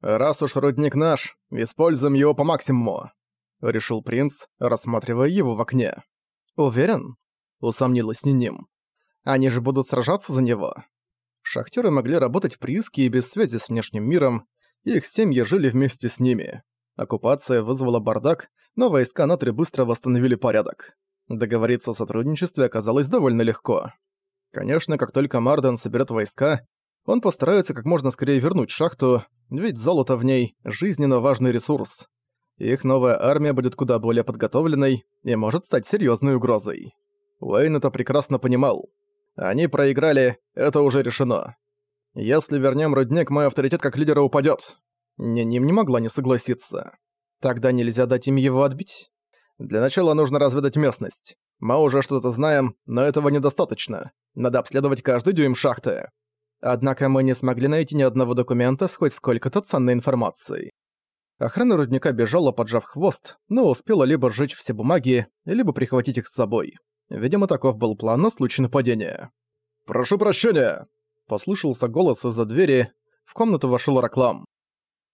«Раз уж рудник наш, используем его по максимуму», — решил принц, рассматривая его в окне. «Уверен?» — усомнилась Ниним. «Они же будут сражаться за него». Шахтеры могли работать в прииске и без связи с внешним миром, их семьи жили вместе с ними. Оккупация вызвала бардак, но войска Натри быстро восстановили порядок. Договориться о сотрудничестве оказалось довольно легко. Конечно, как только Марден соберет войска, он постарается как можно скорее вернуть шахту, ведь золото в ней – жизненно важный ресурс. Их новая армия будет куда более подготовленной и может стать серьезной угрозой. Уэйн это прекрасно понимал. Они проиграли, это уже решено. Если вернем рудник, мой авторитет как лидера упадет. Ниним не могла не согласиться. Тогда нельзя дать им его отбить. Для начала нужно разведать местность. Мы уже что-то знаем, но этого недостаточно. Надо обследовать каждый дюйм шахты. Однако мы не смогли найти ни одного документа с хоть сколько-то ценной информацией. Охрана рудника бежала, поджав хвост, но успела либо сжечь все бумаги, либо прихватить их с собой. Видимо, таков был план на случай нападения. «Прошу прощения!» Послышался голос из-за двери. В комнату вошел Раклам.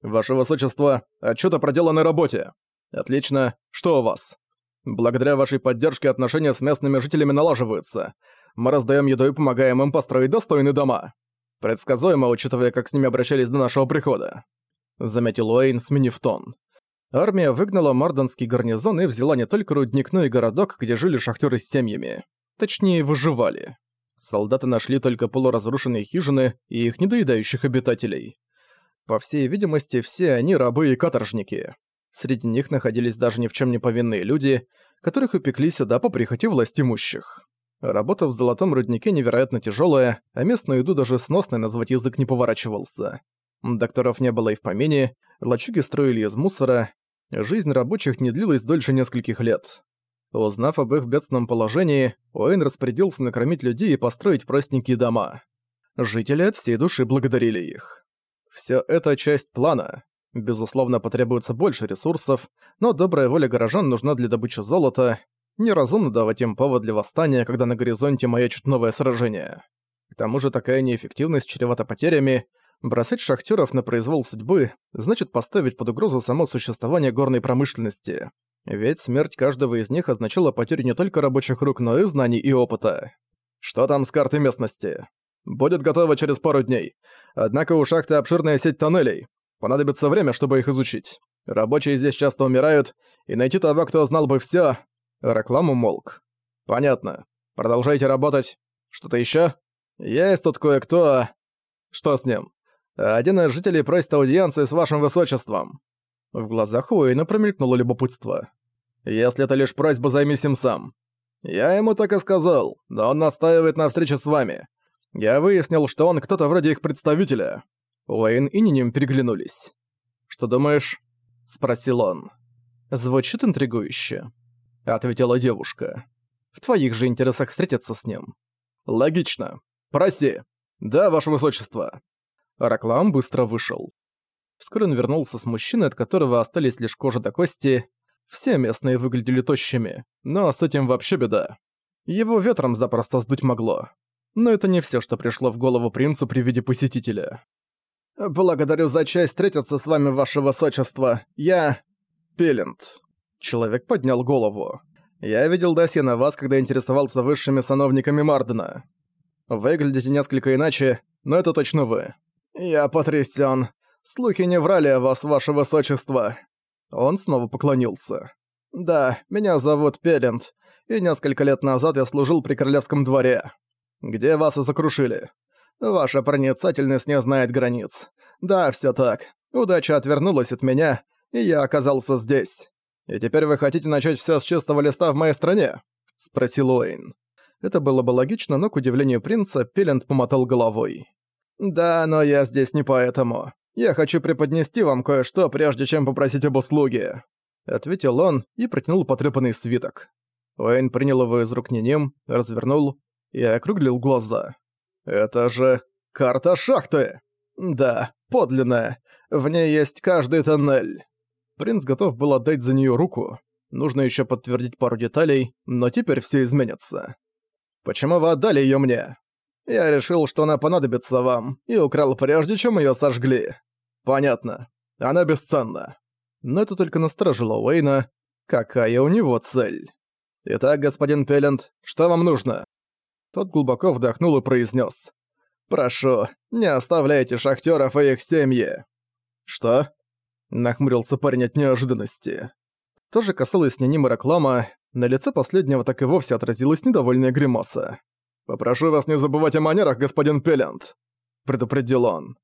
«Ваше Высочество, отчет о проделанной работе. Отлично. Что у вас?» «Благодаря вашей поддержке отношения с местными жителями налаживаются. Мы раздаем еду и помогаем им построить достойные дома. Предсказуемо, учитывая, как с ними обращались до нашего прихода», — заметил Уэйн, сменив тон. Армия выгнала марденский гарнизон и взяла не только рудник, но и городок, где жили шахтеры с семьями. Точнее, выживали. Солдаты нашли только полуразрушенные хижины и их недоедающих обитателей. По всей видимости, все они рабы и каторжники. Среди них находились даже ни в чем не повинные люди, которых упекли сюда по прихоти власть имущих. Работа в золотом руднике невероятно тяжелая, а местную еду даже сносной назвать язык не поворачивался. Докторов не было и в помине, лачуги строили из мусора, жизнь рабочих не длилась дольше нескольких лет. Узнав об их бедственном положении, Уэйн распорядился накормить людей и построить простенькие дома. Жители от всей души благодарили их. Все это часть плана. Безусловно, потребуется больше ресурсов, но добрая воля горожан нужна для добычи золота. Неразумно давать им повод для восстания, когда на горизонте маячит новое сражение. К тому же такая неэффективность чревата потерями. Бросать шахтеров на произвол судьбы значит поставить под угрозу само существование горной промышленности. Ведь смерть каждого из них означала потерю не только рабочих рук, но и знаний и опыта. Что там с картой местности? Будет готово через пару дней. Однако у шахты обширная сеть тоннелей. Понадобится время, чтобы их изучить. Рабочие здесь часто умирают, и найти того, кто знал бы всё... Рекламу молк. Понятно. Продолжайте работать. Что-то ещё? Есть тут кое-кто... Что с ним? Один из жителей просит аудиенции с вашим высочеством. В глазах Уэйна промелькнуло любопытство. «Если это лишь просьба, займись им сам». «Я ему так и сказал, но он настаивает на встрече с вами. Я выяснил, что он кто-то вроде их представителя». Уэйн и Ниним переглянулись. «Что думаешь?» — спросил он. «Звучит интригующе», — ответила девушка. «В твоих же интересах встретиться с ним». «Логично. Проси. Да, ваше высочество». Раклам быстро вышел. Вскоре он вернулся с мужчиной, от которого остались лишь кожа до кости. Все местные выглядели тощими, но с этим вообще беда. Его ветром запросто сдуть могло. Но это не все, что пришло в голову принцу при виде посетителя. «Благодарю за честь встретиться с вами, ваше высочество. Я... Пелент». Человек поднял голову. «Я видел досье на вас, когда интересовался высшими сановниками Мардена. Выглядите несколько иначе, но это точно вы». «Я потрясен. Слухи не врали о вас, ваше высочество». Он снова поклонился. «Да, меня зовут Пелент, и несколько лет назад я служил при королевском дворе. Где вас и закрушили. Ваша проницательность не знает границ. Да, всё так. Удача отвернулась от меня, и я оказался здесь. И теперь вы хотите начать всё с чистого листа в моей стране?» — спросил Уэйн. Это было бы логично, но, к удивлению принца, Пелент помотал головой. «Да, но я здесь не поэтому. Я хочу преподнести вам кое-что, прежде чем попросить об услуге», — ответил он и протянул потрепанный свиток. Уэйн принял его из рук Ниним, развернул и округлил глаза. «Это же карта шахты!» «Да, подлинная. В ней есть каждый тоннель». Принц готов был отдать за нее руку. Нужно еще подтвердить пару деталей, но теперь все изменится. «Почему вы отдали ее мне?» «Я решил, что она понадобится вам, и украл прежде, чем ее сожгли». «Понятно. Она бесценна. Но это только насторожило Уэйна. Какая у него цель? «Итак, господин Пелленд, что вам нужно?» Тот глубоко вдохнул и произнес: «Прошу, не оставляйте шахтеров и их семьи». «Что?» — нахмурился парень от неожиданности. Тоже касалось Нинима реклама, на лице последнего так и вовсе отразилась недовольная гримаса. «Попрошу вас не забывать о манерах, господин Пелленд», — предупредил он.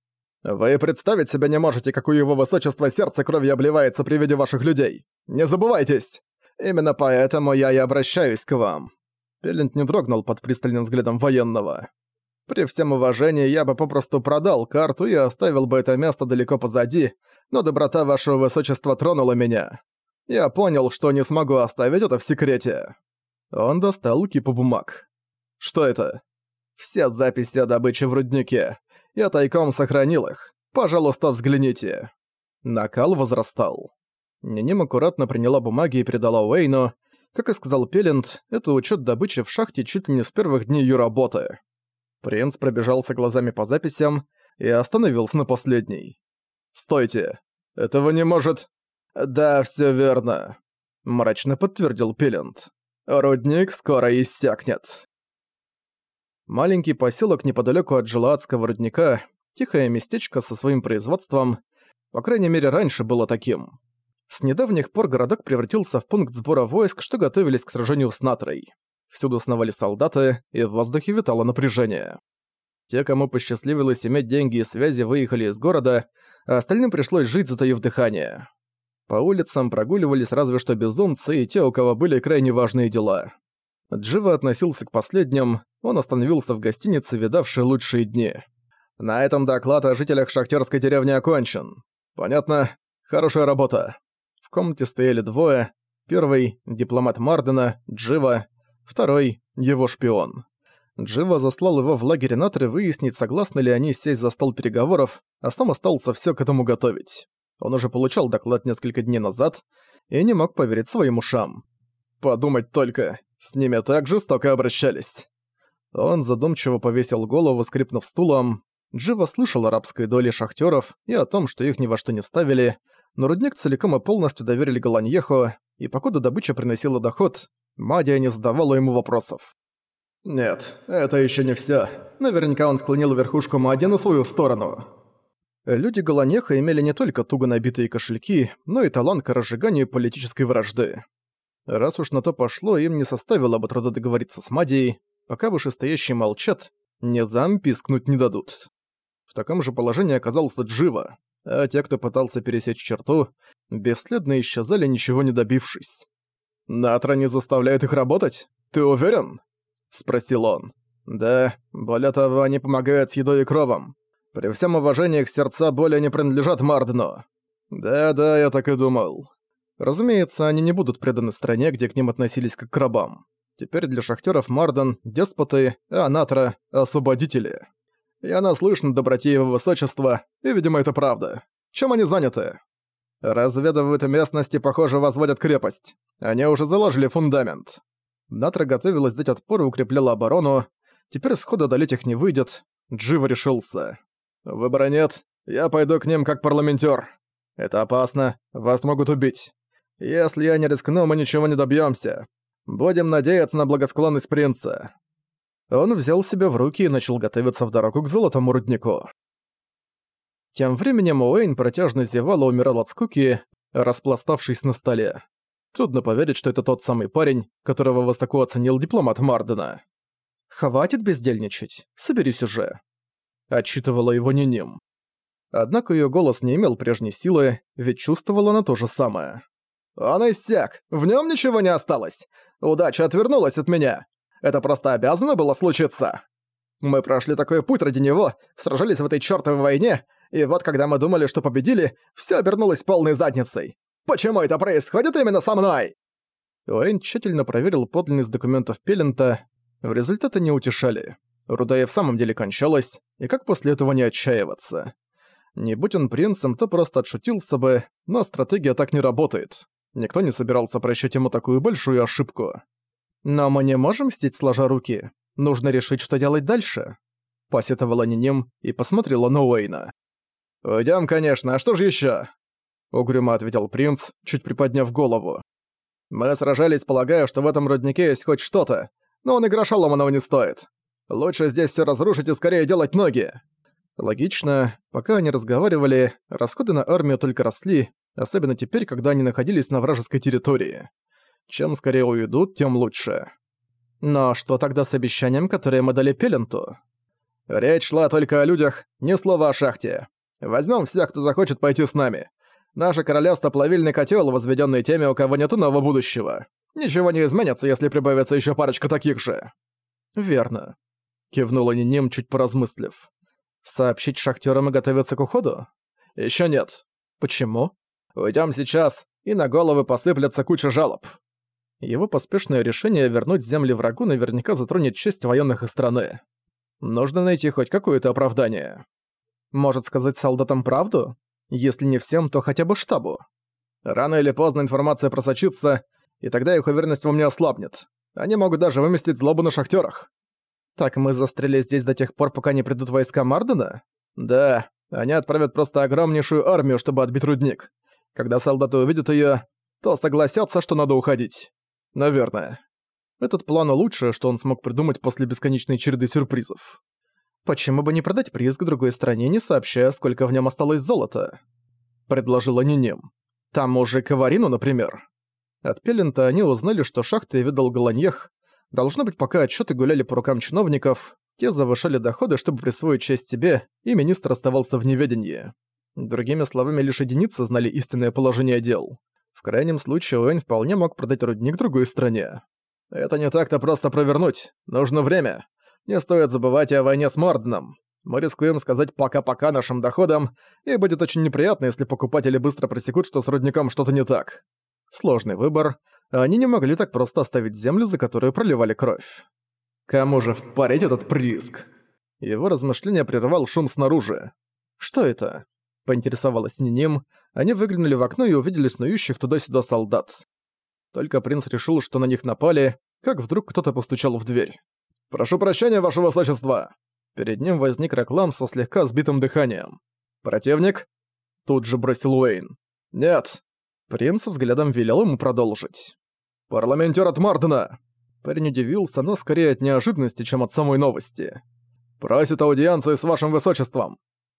«Вы представить себе не можете, как у его высочества сердце крови обливается при виде ваших людей. Не забывайтесь! Именно поэтому я и обращаюсь к вам». Пелленд не дрогнул под пристальным взглядом военного. «При всем уважении я бы попросту продал карту и оставил бы это место далеко позади, но доброта вашего высочества тронула меня. Я понял, что не смогу оставить это в секрете». Он достал кипу бумаг. «Что это?» «Все записи о добыче в руднике. Я тайком сохранил их. Пожалуйста, взгляните». Накал возрастал. Ниним аккуратно приняла бумаги и передала Уэйну. Как и сказал Пелленд, это учет добычи в шахте чуть ли не с первых дней ее работы. Принц пробежался глазами по записям и остановился на последней. «Стойте! Этого не может...» «Да, все верно», — мрачно подтвердил Пелленд. «Рудник скоро иссякнет». Маленький поселок неподалеку от Желадского рудника, тихое местечко со своим производством, по крайней мере раньше было таким. С недавних пор городок превратился в пункт сбора войск, что готовились к сражению с Натрой. Всюду сновали солдаты, и в воздухе витало напряжение. Те, кому посчастливилось иметь деньги и связи, выехали из города, а остальным пришлось жить, затаив дыхание. По улицам прогуливались разве что безумцы и те, у кого были крайне важные дела. Джива относился к последним, он остановился в гостинице, видавшей лучшие дни. «На этом доклад о жителях шахтерской деревни окончен. Понятно? Хорошая работа». В комнате стояли двое. Первый — дипломат Мардена, Джива. Второй — его шпион. Джива заслал его в лагерь Натры выяснить, согласны ли они сесть за стол переговоров, а сам остался все к этому готовить. Он уже получал доклад несколько дней назад и не мог поверить своим ушам. Подумать только, с ними так жестоко обращались. Он задумчиво повесил голову, скрипнув стулом. Джива слышал арабской доле шахтеров и о том, что их ни во что не ставили, но рудник целиком и полностью доверили Голаньеху, и покуда добыча приносила доход, Мадия не задавала ему вопросов. «Нет, это еще не все. Наверняка он склонил верхушку Мади на свою сторону». Люди Голанеха имели не только туго набитые кошельки, но и талант к разжиганию политической вражды. Раз уж на то пошло, им не составило бы труда договориться с Мадией, пока вышестоящие молчат, Низам пискнуть не дадут. В таком же положении оказался Джива, а те, кто пытался пересечь черту, бесследно исчезали, ничего не добившись. «Натра не заставляет их работать? Ты уверен?» — спросил он. «Да, более того, они помогают с едой и кровом. При всем уважении их сердца более не принадлежат Мардену». «Да-да, я так и думал. Разумеется, они не будут преданы стране, где к ним относились как к рабам. Теперь для шахтеров Марден – деспоты, а Натра – освободители. Я наслышан доброте его высочества, и, видимо, это правда. Чем они заняты? Разведывают местности, похоже, возводят крепость. Они уже заложили фундамент. Натра готовилась дать отпор и укрепляла оборону. Теперь сходу одолеть их не выйдет. Джива решился. Выбора нет. Я пойду к ним как парламентер. Это опасно. Вас могут убить. Если я не рискну, мы ничего не добьемся. Будем надеяться на благосклонность принца». Он взял себя в руки и начал готовиться в дорогу к золотому руднику. Тем временем Уэйн протяжно зевал и умирал от скуки, распластавшись на столе. Трудно поверить, что это тот самый парень, которого высоко оценил дипломат Мардена. «Хватит бездельничать, соберись уже», — отчитывала его Ниним. Однако ее голос не имел прежней силы, ведь чувствовала она то же самое. «Он иссяк! В нем ничего не осталось! Удача отвернулась от меня! Это просто обязано было случиться! Мы прошли такой путь ради него, сражались в этой чёртовой войне, и вот когда мы думали, что победили, всё обернулось полной задницей! Почему это происходит именно со мной?» Уэйн тщательно проверил подлинность документов Пеллента, результаты не утешали. Руда и в самом деле кончалась, и как после этого не отчаиваться? Не будь он принцем, то просто отшутился бы, но стратегия так не работает. Никто не собирался прощать ему такую большую ошибку. «Но мы не можем мстить сложа руки. Нужно решить, что делать дальше», — посетовала Ниним и посмотрела на Уэйна. «Уйдём, конечно, а что же ещё? Угрюмо ответил принц, чуть приподняв голову. «Мы сражались, полагая, что в этом руднике есть хоть что-то, но он и ломаного не стоит. Лучше здесь все разрушить и скорее делать ноги». Логично, пока они разговаривали, расходы на армию только росли, особенно теперь, когда они находились на вражеской территории. Чем скорее уйдут, тем лучше. Но что тогда с обещанием, которое мы дали Пеленту? Речь шла только о людях, ни слова о шахте. Возьмем всех, кто захочет пойти с нами. Наше королевство — плавильный котел, возведенный теми, у кого нет иного будущего. Ничего не изменится, если прибавится еще парочка таких же. Верно. Кивнула Ниним, чуть поразмыслив. Сообщить шахтерам и готовиться к уходу? Еще нет. Почему? Уйдем сейчас, и на головы посыплется куча жалоб. Его поспешное решение вернуть земли врагу наверняка затронет честь военных и страны. Нужно найти хоть какое-то оправдание. Может сказать солдатам правду? Если не всем, то хотя бы штабу. Рано или поздно информация просочится, и тогда их уверенность во мне ослабнет. Они могут даже выместить злобу на шахтерах. Так мы застряли здесь до тех пор, пока не придут войска Мардена? Да, они отправят просто огромнейшую армию, чтобы отбить рудник. Когда солдаты увидят ее, то согласятся, что надо уходить. Наверное. Этот план лучше, что он смог придумать после бесконечной череды сюрпризов. «Почему бы не продать приз к другой стране, не сообщая, сколько в нем осталось золота?» Предложила Ниним. Там же Каварину, например. От Пелента они узнали, что шахты видал Голаньех. Должно быть, пока отчеты гуляли по рукам чиновников, те завышали доходы, чтобы присвоить часть себе, и министр оставался в неведении. Другими словами, лишь единицы знали истинное положение дел. В крайнем случае, Уэйн вполне мог продать рудник другой стране. Это не так-то просто провернуть. Нужно время. Не стоит забывать о войне с Морденом. Мы рискуем сказать «пока-пока» нашим доходам, и будет очень неприятно, если покупатели быстро просекут, что с рудником что-то не так. Сложный выбор. Они не могли так просто оставить землю, за которую проливали кровь. Кому же впарить этот приск? Его размышления прервал шум снаружи. «Что это?» — поинтересовалась Ниним. Они выглянули в окно и увидели снующих туда-сюда солдат. Только принц решил, что на них напали, как вдруг кто-то постучал в дверь. «Прошу прощения, ваше высочество!» Перед ним возник Раклам со слегка сбитым дыханием. «Противник?» Тут же бросил Уэйн. «Нет». Принц взглядом велел ему продолжить. «Парламентер от Мардена!» Парень удивился, но скорее от неожиданности, чем от самой новости. «Просит аудиенции с вашим высочеством.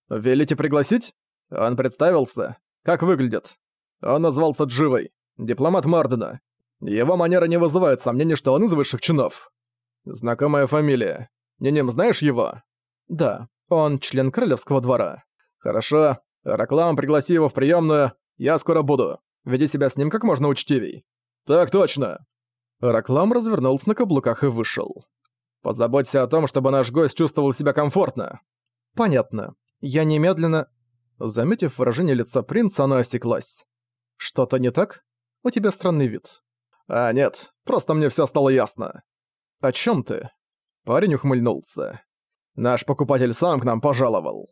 Велите пригласить?» Он представился. Как выглядит? Он назвался Дживой, дипломат Мардена. Его манера не вызывает сомнений, что он из высших чинов. Знакомая фамилия. Ненем, знаешь его? Да, он член королевского двора. Хорошо. Раклам, пригласи его в приемную. Я скоро буду. Веди себя с ним как можно учтивей. Так точно. Раклам развернулся на каблуках и вышел. Позаботься о том, чтобы наш гость чувствовал себя комфортно. Понятно. Я немедленно... Заметив выражение лица принца, она осеклась. Что-то не так? У тебя странный вид. А нет, просто мне всё стало ясно. «О чем ты?» Парень ухмыльнулся. «Наш покупатель сам к нам пожаловал».